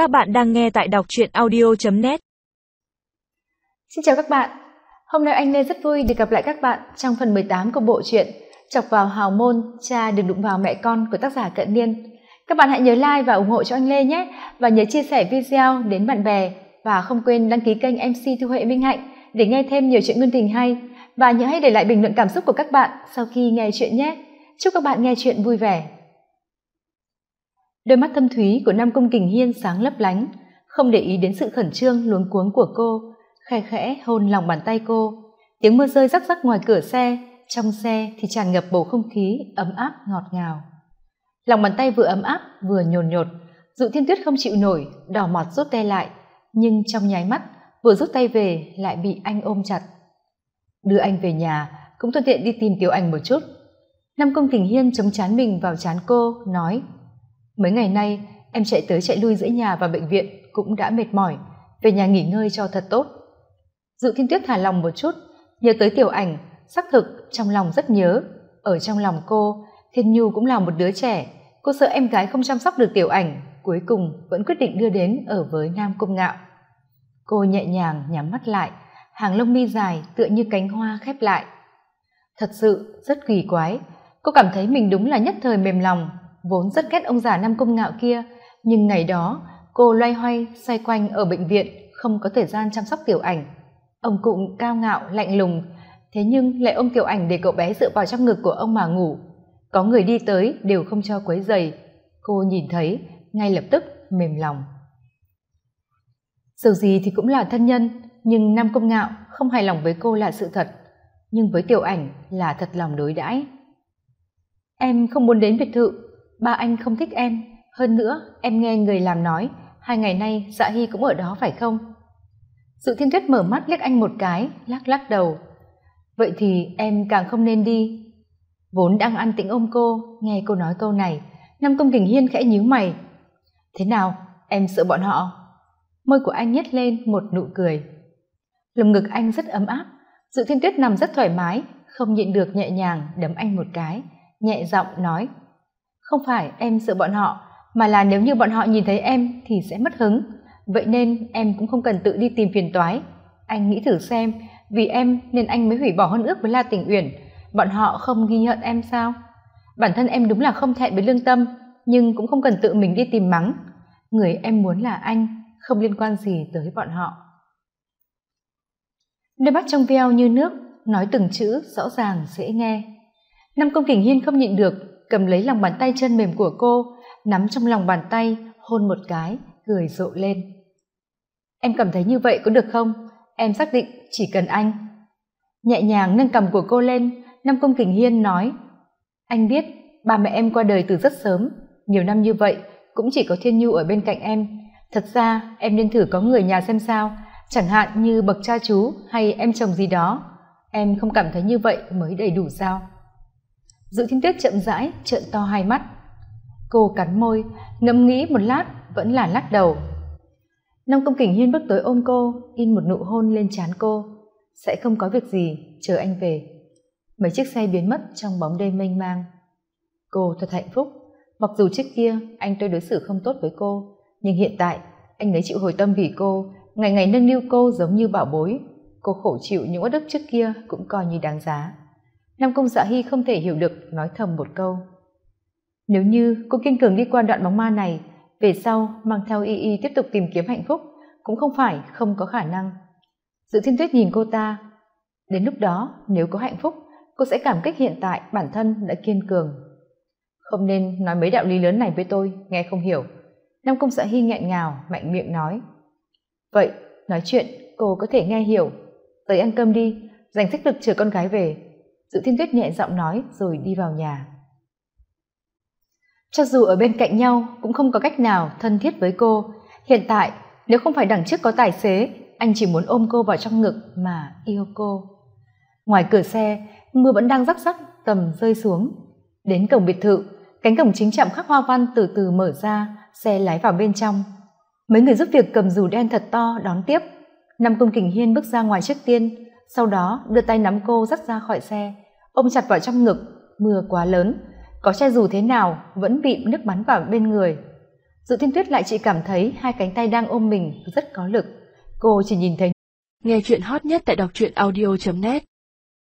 Các bạn đang nghe tại đọc truyện audio.net Xin chào các bạn. Hôm nay anh Lê rất vui được gặp lại các bạn trong phần 18 của bộ truyện Chọc vào hào môn, cha đừng đụng vào mẹ con của tác giả Cận Niên. Các bạn hãy nhớ like và ủng hộ cho anh Lê nhé và nhớ chia sẻ video đến bạn bè và không quên đăng ký kênh MC Thu Huệ Minh Hạnh để nghe thêm nhiều chuyện ngôn tình hay và nhớ hãy để lại bình luận cảm xúc của các bạn sau khi nghe chuyện nhé. Chúc các bạn nghe chuyện vui vẻ. Đôi mắt thâm thúy của Nam Công Kình Hiên sáng lấp lánh, không để ý đến sự khẩn trương luống cuống của cô, khẽ khẽ hôn lòng bàn tay cô. Tiếng mưa rơi rắc rắc ngoài cửa xe, trong xe thì tràn ngập bầu không khí ấm áp ngọt ngào. Lòng bàn tay vừa ấm áp vừa nhồn nhột, Dụ Thiên Tuyết không chịu nổi, đỏ mọt rút tay lại, nhưng trong nháy mắt, vừa rút tay về lại bị anh ôm chặt. Đưa anh về nhà, cũng thuận tiện đi tìm Tiểu Ảnh một chút. Nam Công Kình Hiên chống chán mình vào chán cô, nói: mấy ngày nay, em chạy tới chạy lui giữa nhà và bệnh viện cũng đã mệt mỏi, về nhà nghỉ ngơi cho thật tốt. Dự thiên tuyết thả lòng một chút, nhớ tới tiểu ảnh, xác thực trong lòng rất nhớ. Ở trong lòng cô, thiên nhu cũng là một đứa trẻ. Cô sợ em gái không chăm sóc được tiểu ảnh, cuối cùng vẫn quyết định đưa đến ở với nam công ngạo. Cô nhẹ nhàng nhắm mắt lại, hàng lông mi dài tựa như cánh hoa khép lại. Thật sự rất kỳ quái, cô cảm thấy mình đúng là nhất thời mềm lòng vốn rất ghét ông già nam công ngạo kia, nhưng ngày đó, cô loay hoay xoay quanh ở bệnh viện, không có thời gian chăm sóc tiểu ảnh. Ông cụ cao ngạo, lạnh lùng, thế nhưng lại ôm tiểu ảnh để cậu bé dựa vào trong ngực của ông mà ngủ. Có người đi tới đều không cho quấy giày. Cô nhìn thấy, ngay lập tức mềm lòng. Dù gì thì cũng là thân nhân, nhưng nam công ngạo không hài lòng với cô là sự thật. Nhưng với tiểu ảnh là thật lòng đối đãi. Em không muốn đến biệt thự ba anh không thích em. Hơn nữa, em nghe người làm nói, hai ngày nay dạ hy cũng ở đó phải không? Dự thiên tuyết mở mắt liếc anh một cái, lắc lắc đầu. Vậy thì em càng không nên đi. Vốn đang ăn tĩnh ôm cô, nghe cô nói câu này năm công kình hiên khẽ nhíu mày. Thế nào, em sợ bọn họ? Môi của anh nhét lên một nụ cười. Lồng ngực anh rất ấm áp dự thiên tuyết nằm rất thoải mái, không nhịn được nhẹ nhàng đấm anh một cái, nhẹ giọng nói không phải em sợ bọn họ, mà là nếu như bọn họ nhìn thấy em thì sẽ mất hứng. Vậy nên em cũng không cần tự đi tìm phiền toái. Anh nghĩ thử xem, vì em nên anh mới hủy bỏ hôn ước với la tình uyển. Bọn họ không ghi nhận em sao? Bản thân em đúng là không thẹn với lương tâm, nhưng cũng không cần tự mình đi tìm mắng. Người em muốn là anh, không liên quan gì tới bọn họ. Đôi mắt trong veo như nước, nói từng chữ rõ ràng dễ nghe. Năm công kình hiên không nhịn được cầm lấy lòng bàn tay chân mềm của cô, nắm trong lòng bàn tay, hôn một cái, cười rộ lên. Em cảm thấy như vậy có được không? Em xác định chỉ cần anh. Nhẹ nhàng nâng cầm của cô lên, nam công kình hiên nói, anh biết, ba mẹ em qua đời từ rất sớm. Nhiều năm như vậy, cũng chỉ có thiên nhu ở bên cạnh em. Thật ra, em nên thử có người nhà xem sao. Chẳng hạn như bậc cha chú hay em chồng gì đó. Em không cảm thấy như vậy mới đầy đủ sao? Dự thiên tuyết chậm rãi, trợn to hai mắt. Cô cắn môi, ngẫm nghĩ một lát, vẫn là lắc đầu. Năm công kình hiên bước tới ôm cô, in một nụ hôn lên trán cô. Sẽ không có việc gì, chờ anh về. Mấy chiếc xe biến mất trong bóng đêm mênh mang. Cô thật hạnh phúc. Mặc dù trước kia anh tôi đối xử không tốt với cô, nhưng hiện tại anh ấy chịu hồi tâm vì cô, ngày ngày nâng niu cô giống như bảo bối. Cô khổ chịu những uất ức trước kia cũng coi như đáng giá nam công dạ hy không thể hiểu được, nói thầm một câu. Nếu như cô kiên cường đi qua đoạn bóng ma này, về sau mang theo y y tiếp tục tìm kiếm hạnh phúc, cũng không phải không có khả năng. Dự thiên tuyết nhìn cô ta, đến lúc đó, nếu có hạnh phúc, cô sẽ cảm kích hiện tại bản thân đã kiên cường. Không nên nói mấy đạo lý lớn này với tôi, nghe không hiểu. Nam công dạ hy nghẹn ngào, mạnh miệng nói. Vậy, nói chuyện, cô có thể nghe hiểu. Tới ăn cơm đi, dành sức lực chờ con gái về dự thiên tuyết nhẹ giọng nói rồi đi vào nhà. Cho dù ở bên cạnh nhau, cũng không có cách nào thân thiết với cô. Hiện tại, nếu không phải đằng trước có tài xế, anh chỉ muốn ôm cô vào trong ngực mà yêu cô. Ngoài cửa xe, mưa vẫn đang rắc rắc, tầm rơi xuống. Đến cổng biệt thự, cánh cổng chính chạm khắc hoa văn từ từ mở ra, xe lái vào bên trong. Mấy người giúp việc cầm dù đen thật to đón tiếp. Năm công kình hiên bước ra ngoài trước tiên sau đó, đưa tay nắm cô dắt ra khỏi xe. Ôm chặt vào trong ngực, mưa quá lớn. Có che dù thế nào, vẫn bị nước bắn vào bên người. Dự thiên tuyết lại chỉ cảm thấy hai cánh tay đang ôm mình rất có lực. Cô chỉ nhìn thấy nghe chuyện hot nhất tại đọc truyện audio net.